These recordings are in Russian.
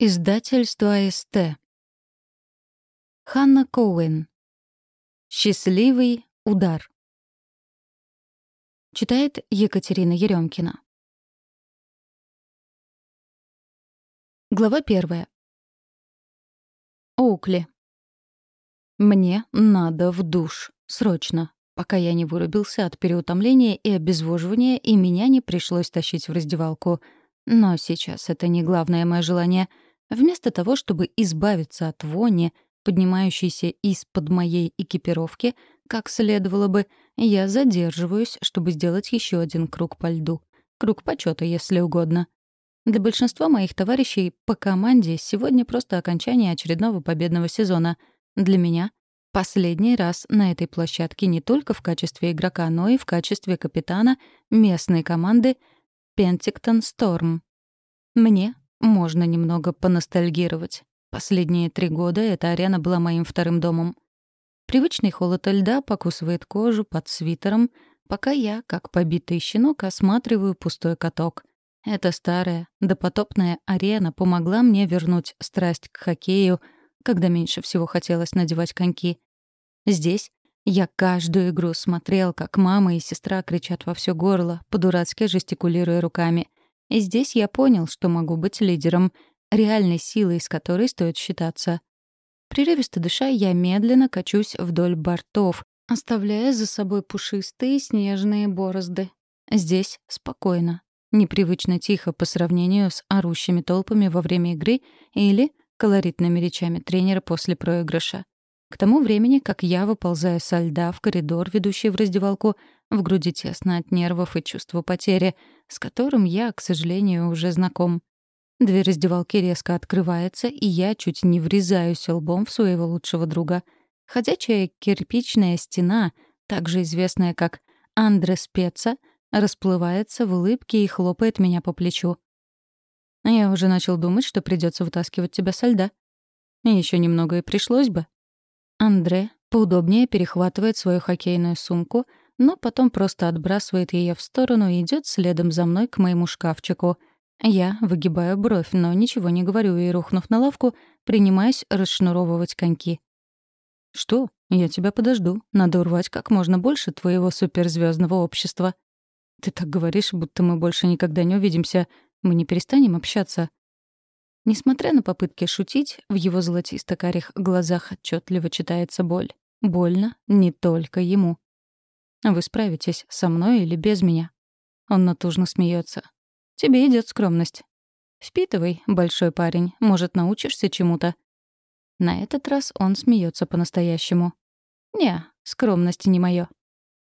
Издательство АСТ. Ханна Коуэн. «Счастливый удар». Читает Екатерина Еремкина. Глава первая. Оукли. Мне надо в душ. Срочно. Пока я не вырубился от переутомления и обезвоживания, и меня не пришлось тащить в раздевалку. Но сейчас это не главное мое желание — Вместо того, чтобы избавиться от вони, поднимающейся из-под моей экипировки, как следовало бы, я задерживаюсь, чтобы сделать еще один круг по льду. Круг почета, если угодно. Для большинства моих товарищей по команде сегодня просто окончание очередного победного сезона. Для меня — последний раз на этой площадке не только в качестве игрока, но и в качестве капитана местной команды «Пентиктон Сторм». Мне можно немного поностальгировать. Последние три года эта арена была моим вторым домом. Привычный холод льда покусывает кожу под свитером, пока я, как побитый щенок, осматриваю пустой каток. Эта старая, допотопная арена помогла мне вернуть страсть к хоккею, когда меньше всего хотелось надевать коньки. Здесь я каждую игру смотрел, как мама и сестра кричат во все горло, по-дурацки жестикулируя руками. И здесь я понял, что могу быть лидером, реальной силой, с которой стоит считаться. Прерывисто дыша, я медленно качусь вдоль бортов, оставляя за собой пушистые снежные борозды. Здесь спокойно, непривычно тихо по сравнению с орущими толпами во время игры или колоритными речами тренера после проигрыша. К тому времени, как я выползаю со льда в коридор, ведущий в раздевалку, в груди тесно от нервов и чувства потери, с которым я, к сожалению, уже знаком. Дверь раздевалки резко открывается, и я чуть не врезаюсь лбом в своего лучшего друга. Ходячая кирпичная стена, также известная как Андре Спеца, расплывается в улыбке и хлопает меня по плечу. Я уже начал думать, что придется вытаскивать тебя со льда. Еще немного и пришлось бы. Андре поудобнее перехватывает свою хоккейную сумку, но потом просто отбрасывает ее в сторону и идет следом за мной к моему шкафчику. Я выгибаю бровь, но ничего не говорю и, рухнув на лавку, принимаюсь расшнуровывать коньки. «Что? Я тебя подожду. Надо урвать как можно больше твоего суперзвездного общества». «Ты так говоришь, будто мы больше никогда не увидимся. Мы не перестанем общаться». Несмотря на попытки шутить, в его золотисто-карих глазах отчетливо читается боль. Больно не только ему. «Вы справитесь со мной или без меня?» Он натужно смеется. «Тебе идет скромность. Впитывай, большой парень, может, научишься чему-то». На этот раз он смеется по-настоящему. «Не, скромность не моё.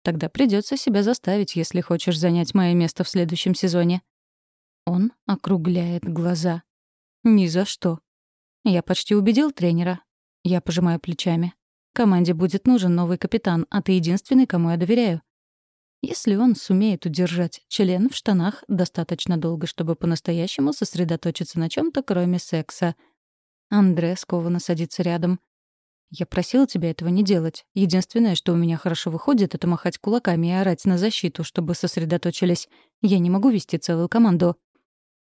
Тогда придется себя заставить, если хочешь занять мое место в следующем сезоне». Он округляет глаза. Ни за что. Я почти убедил тренера. Я пожимаю плечами. Команде будет нужен новый капитан, а ты единственный, кому я доверяю. Если он сумеет удержать член в штанах достаточно долго, чтобы по-настоящему сосредоточиться на чем то кроме секса. Андре скованно садится рядом. «Я просил тебя этого не делать. Единственное, что у меня хорошо выходит, это махать кулаками и орать на защиту, чтобы сосредоточились. Я не могу вести целую команду».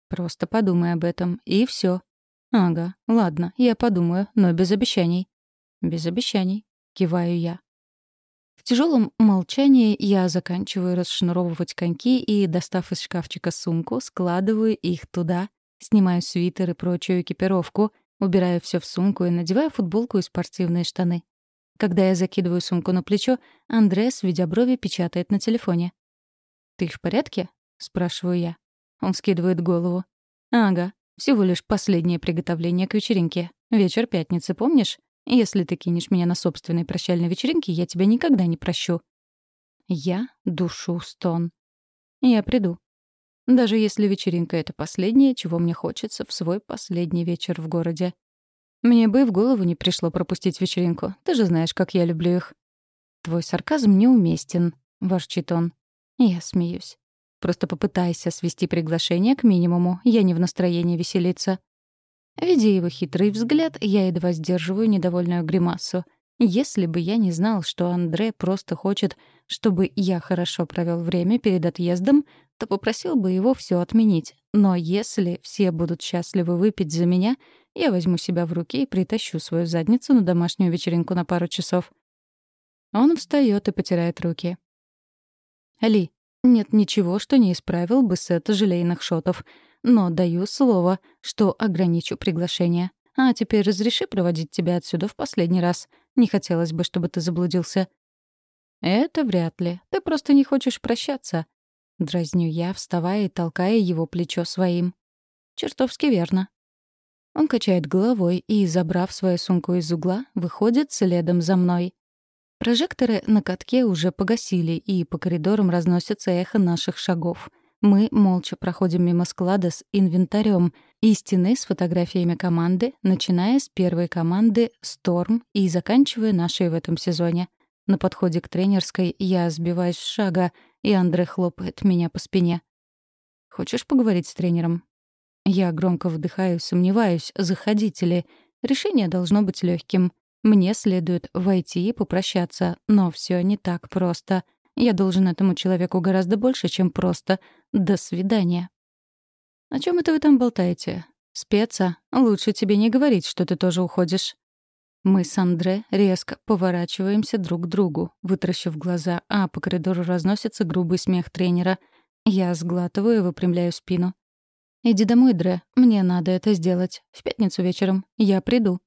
Просто подумай об этом, и все. Ага, ладно, я подумаю, но без обещаний. Без обещаний, киваю я. В тяжелом молчании я заканчиваю расшнуровывать коньки и, достав из шкафчика сумку, складываю их туда, снимаю свитер и прочую экипировку, убираю все в сумку и надеваю футболку и спортивные штаны. Когда я закидываю сумку на плечо, Андреас, видя брови, печатает на телефоне. «Ты в порядке?» — спрашиваю я. Он скидывает голову. «Ага, всего лишь последнее приготовление к вечеринке. Вечер пятницы, помнишь? Если ты кинешь меня на собственной прощальной вечеринке, я тебя никогда не прощу». Я душу стон. Я приду. Даже если вечеринка — это последнее, чего мне хочется в свой последний вечер в городе. Мне бы и в голову не пришло пропустить вечеринку. Ты же знаешь, как я люблю их. Твой сарказм неуместен, — ворчит он. Я смеюсь. Просто попытайся свести приглашение к минимуму. Я не в настроении веселиться». Видя его хитрый взгляд, я едва сдерживаю недовольную гримасу. Если бы я не знал, что Андре просто хочет, чтобы я хорошо провел время перед отъездом, то попросил бы его все отменить. Но если все будут счастливы выпить за меня, я возьму себя в руки и притащу свою задницу на домашнюю вечеринку на пару часов. Он встает и потирает руки. Ли, нет ничего, что не исправил бы сет желейных шотов. Но даю слово, что ограничу приглашение. А теперь разреши проводить тебя отсюда в последний раз. Не хотелось бы, чтобы ты заблудился. Это вряд ли. Ты просто не хочешь прощаться. Дразню я, вставая и толкая его плечо своим. Чертовски верно. Он качает головой и, забрав свою сумку из угла, выходит следом за мной. Прожекторы на катке уже погасили, и по коридорам разносится эхо наших шагов. Мы молча проходим мимо склада с инвентарем и стены с фотографиями команды, начиная с первой команды «Сторм» и заканчивая нашей в этом сезоне. На подходе к тренерской я сбиваюсь с шага, и Андре хлопает меня по спине. «Хочешь поговорить с тренером?» Я громко вдыхаю, сомневаюсь, заходите ли. Решение должно быть легким. Мне следует войти и попрощаться, но все не так просто. Я должен этому человеку гораздо больше, чем просто «до свидания». «О чем это вы там болтаете?» «Спеца, лучше тебе не говорить, что ты тоже уходишь». Мы с Андре резко поворачиваемся друг к другу, вытаращив глаза, а по коридору разносится грубый смех тренера. Я сглатываю и выпрямляю спину. «Иди домой, Дре, мне надо это сделать. В пятницу вечером. Я приду».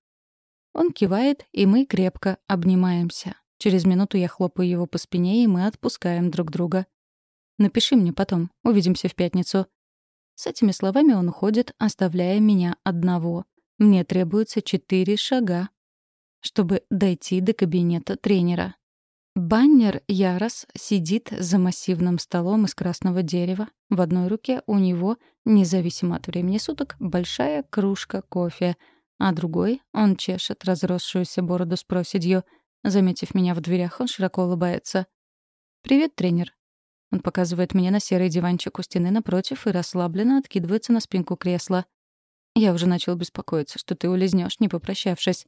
Он кивает, и мы крепко обнимаемся. Через минуту я хлопаю его по спине, и мы отпускаем друг друга. «Напиши мне потом. Увидимся в пятницу». С этими словами он уходит, оставляя меня одного. Мне требуется четыре шага, чтобы дойти до кабинета тренера. Баннер Ярос сидит за массивным столом из красного дерева. В одной руке у него, независимо от времени суток, большая кружка кофе — а другой он чешет разросшуюся бороду с проседью. Заметив меня в дверях, он широко улыбается. «Привет, тренер». Он показывает мне на серый диванчик у стены напротив и расслабленно откидывается на спинку кресла. Я уже начал беспокоиться, что ты улизнешь, не попрощавшись.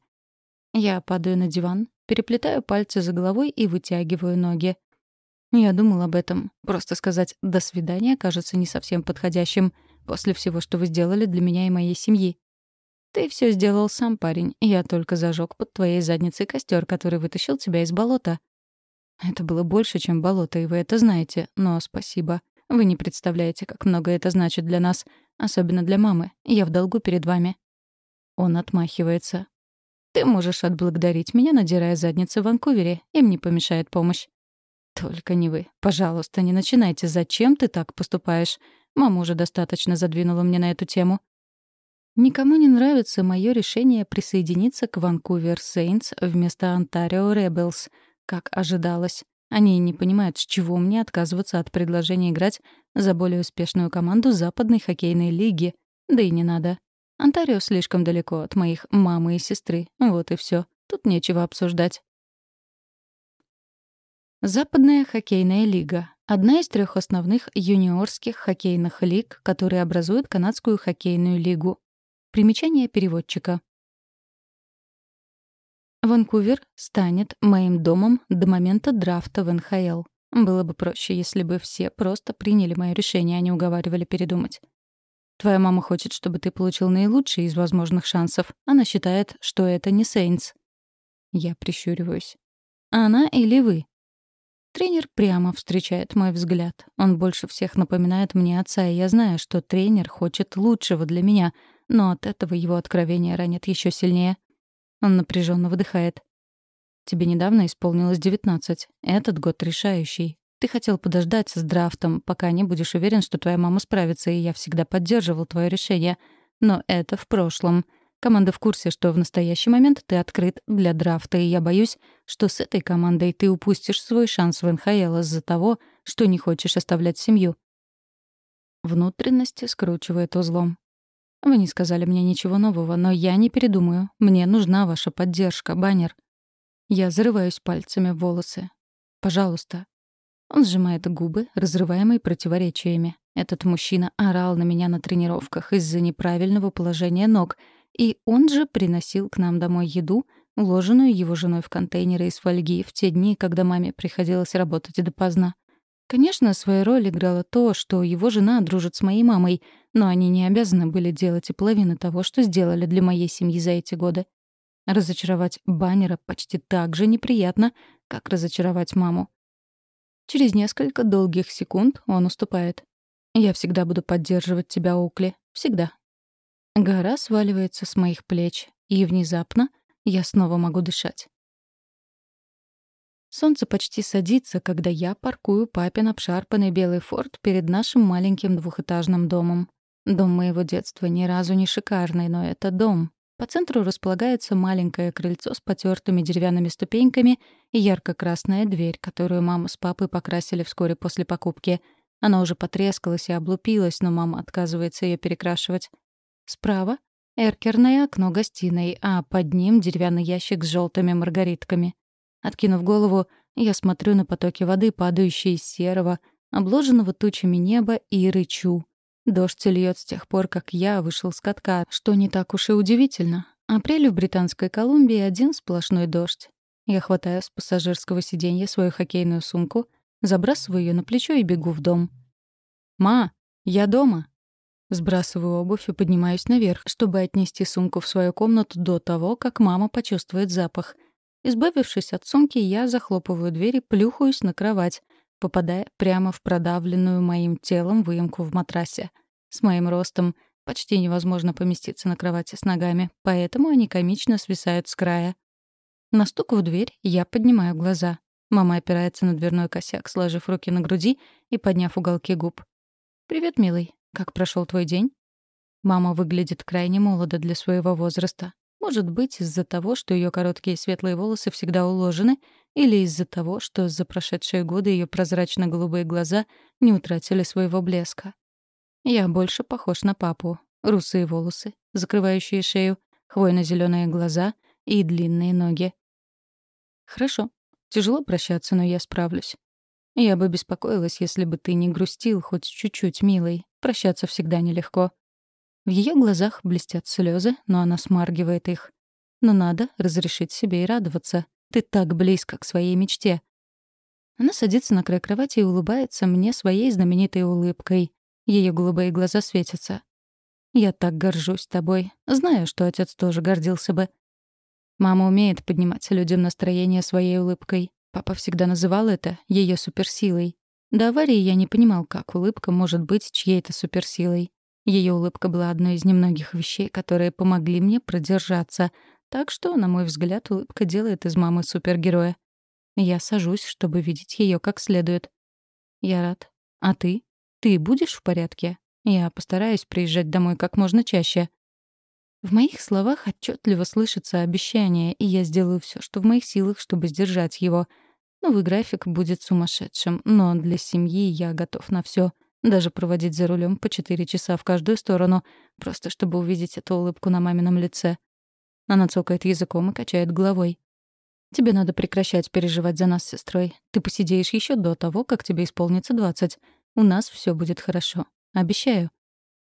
Я падаю на диван, переплетаю пальцы за головой и вытягиваю ноги. Я думал об этом. Просто сказать «до свидания» кажется не совсем подходящим после всего, что вы сделали для меня и моей семьи. Ты все сделал сам, парень. Я только зажег под твоей задницей костер, который вытащил тебя из болота. Это было больше, чем болото, и вы это знаете. Но спасибо. Вы не представляете, как много это значит для нас. Особенно для мамы. Я в долгу перед вами. Он отмахивается. Ты можешь отблагодарить меня, надирая задницы в Ванкувере. Им не помешает помощь. Только не вы. Пожалуйста, не начинайте. Зачем ты так поступаешь? Мама уже достаточно задвинула мне на эту тему. Никому не нравится мое решение присоединиться к Ванкувер Сейнтс вместо Онтарио Ребелс, как ожидалось. Они не понимают, с чего мне отказываться от предложения играть за более успешную команду Западной хоккейной лиги. Да и не надо. Онтарио слишком далеко от моих мамы и сестры. Вот и все. Тут нечего обсуждать. Западная хоккейная лига — одна из трех основных юниорских хоккейных лиг, которые образуют канадскую хоккейную лигу. Примечание переводчика. Ванкувер станет моим домом до момента драфта в НХЛ. Было бы проще, если бы все просто приняли мое решение, а не уговаривали передумать. Твоя мама хочет, чтобы ты получил наилучший из возможных шансов. Она считает, что это не Сейнс. Я прищуриваюсь. Она или вы? Тренер прямо встречает мой взгляд. Он больше всех напоминает мне отца, и я знаю, что тренер хочет лучшего для меня — но от этого его откровение ранит еще сильнее. Он напряженно выдыхает. «Тебе недавно исполнилось девятнадцать. Этот год решающий. Ты хотел подождать с драфтом, пока не будешь уверен, что твоя мама справится, и я всегда поддерживал твое решение. Но это в прошлом. Команда в курсе, что в настоящий момент ты открыт для драфта, и я боюсь, что с этой командой ты упустишь свой шанс в НХЛ из-за того, что не хочешь оставлять семью». Внутренности скручивает узлом. Вы не сказали мне ничего нового, но я не передумаю. Мне нужна ваша поддержка, баннер. Я зарываюсь пальцами в волосы. Пожалуйста. Он сжимает губы, разрываемые противоречиями. Этот мужчина орал на меня на тренировках из-за неправильного положения ног, и он же приносил к нам домой еду, уложенную его женой в контейнеры из фольги в те дни, когда маме приходилось работать допоздна. Конечно, свою роль играло то, что его жена дружит с моей мамой, но они не обязаны были делать и половину того, что сделали для моей семьи за эти годы. Разочаровать баннера почти так же неприятно, как разочаровать маму. Через несколько долгих секунд он уступает. «Я всегда буду поддерживать тебя, Укли. Всегда». Гора сваливается с моих плеч, и внезапно я снова могу дышать. Солнце почти садится, когда я паркую папин обшарпанный белый форт перед нашим маленьким двухэтажным домом. Дом моего детства ни разу не шикарный, но это дом. По центру располагается маленькое крыльцо с потертыми деревянными ступеньками и ярко-красная дверь, которую мама с папой покрасили вскоре после покупки. Она уже потрескалась и облупилась, но мама отказывается ее перекрашивать. Справа — эркерное окно гостиной, а под ним деревянный ящик с желтыми маргаритками. Откинув голову, я смотрю на потоки воды, падающие из серого, обложенного тучами неба, и рычу. Дождь льет с тех пор, как я вышел с катка, что не так уж и удивительно. Апрель в Британской Колумбии — один сплошной дождь. Я хватаю с пассажирского сиденья свою хоккейную сумку, забрасываю ее на плечо и бегу в дом. «Ма, я дома!» Сбрасываю обувь и поднимаюсь наверх, чтобы отнести сумку в свою комнату до того, как мама почувствует запах — Избавившись от сумки, я захлопываю дверь и плюхаюсь на кровать, попадая прямо в продавленную моим телом выемку в матрасе. С моим ростом почти невозможно поместиться на кровати с ногами, поэтому они комично свисают с края. На стук в дверь я поднимаю глаза. Мама опирается на дверной косяк, сложив руки на груди и подняв уголки губ. «Привет, милый. Как прошел твой день?» Мама выглядит крайне молодо для своего возраста. Может быть, из-за того, что ее короткие светлые волосы всегда уложены, или из-за того, что за прошедшие годы ее прозрачно-голубые глаза не утратили своего блеска. Я больше похож на папу. Русые волосы, закрывающие шею, хвойно зеленые глаза и длинные ноги. Хорошо. Тяжело прощаться, но я справлюсь. Я бы беспокоилась, если бы ты не грустил хоть чуть-чуть, милый. Прощаться всегда нелегко. В ее глазах блестят слезы, но она смаргивает их. Но надо разрешить себе и радоваться. Ты так близко к своей мечте. Она садится на край кровати и улыбается мне своей знаменитой улыбкой. Ее голубые глаза светятся. «Я так горжусь тобой. Знаю, что отец тоже гордился бы». Мама умеет поднимать людям настроение своей улыбкой. Папа всегда называл это ее суперсилой. До аварии я не понимал, как улыбка может быть чьей-то суперсилой. Ее улыбка была одной из немногих вещей, которые помогли мне продержаться. Так что, на мой взгляд, улыбка делает из мамы супергероя. Я сажусь, чтобы видеть ее как следует. Я рад. А ты? Ты будешь в порядке? Я постараюсь приезжать домой как можно чаще. В моих словах отчетливо слышится обещание, и я сделаю все, что в моих силах, чтобы сдержать его. Новый график будет сумасшедшим, но для семьи я готов на все. Даже проводить за рулем по четыре часа в каждую сторону, просто чтобы увидеть эту улыбку на мамином лице. Она цокает языком и качает головой. «Тебе надо прекращать переживать за нас сестрой. Ты посидеешь еще до того, как тебе исполнится двадцать. У нас все будет хорошо. Обещаю».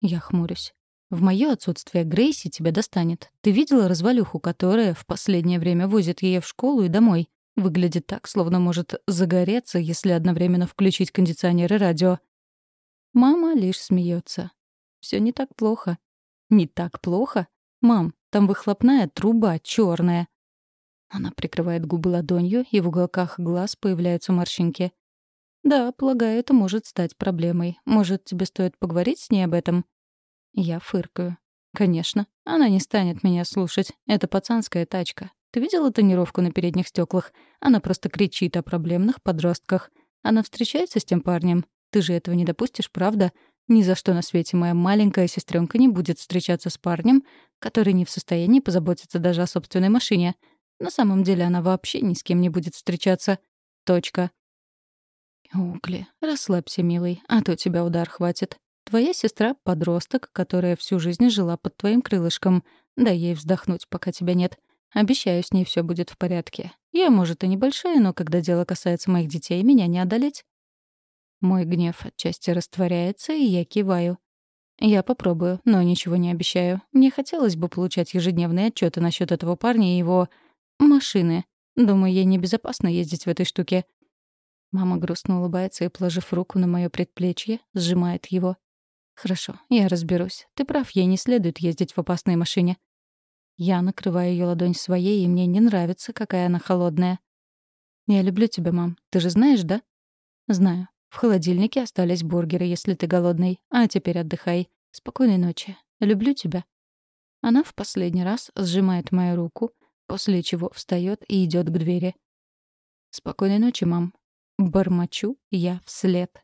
Я хмурюсь. В мое отсутствие Грейси тебя достанет. Ты видела развалюху, которая в последнее время возит ее в школу и домой? Выглядит так, словно может загореться, если одновременно включить кондиционер и радио. Мама лишь смеется. Все не так плохо. Не так плохо? Мам, там выхлопная труба черная. Она прикрывает губы ладонью, и в уголках глаз появляются морщинки. «Да, полагаю, это может стать проблемой. Может, тебе стоит поговорить с ней об этом?» Я фыркаю. «Конечно. Она не станет меня слушать. Это пацанская тачка. Ты видела тонировку на передних стеклах? Она просто кричит о проблемных подростках. Она встречается с тем парнем? Ты же этого не допустишь, правда? Ни за что на свете моя маленькая сестренка не будет встречаться с парнем, который не в состоянии позаботиться даже о собственной машине. На самом деле она вообще ни с кем не будет встречаться. Точка. Угли, расслабься, милый, а то тебя удар хватит. Твоя сестра — подросток, которая всю жизнь жила под твоим крылышком. Дай ей вздохнуть, пока тебя нет. Обещаю, с ней все будет в порядке. Я, может, и небольшая, но когда дело касается моих детей, меня не одолеть. Мой гнев отчасти растворяется, и я киваю. Я попробую, но ничего не обещаю. Мне хотелось бы получать ежедневные отчеты насчет этого парня и его... машины. Думаю, ей небезопасно ездить в этой штуке. Мама грустно улыбается и, положив руку на мое предплечье, сжимает его. «Хорошо, я разберусь. Ты прав, ей не следует ездить в опасной машине». Я накрываю ее ладонь своей, и мне не нравится, какая она холодная. «Я люблю тебя, мам. Ты же знаешь, да?» «Знаю. В холодильнике остались бургеры, если ты голодный. А теперь отдыхай. Спокойной ночи. Люблю тебя». Она в последний раз сжимает мою руку, после чего встает и идет к двери. «Спокойной ночи, мам». Бормочу я вслед.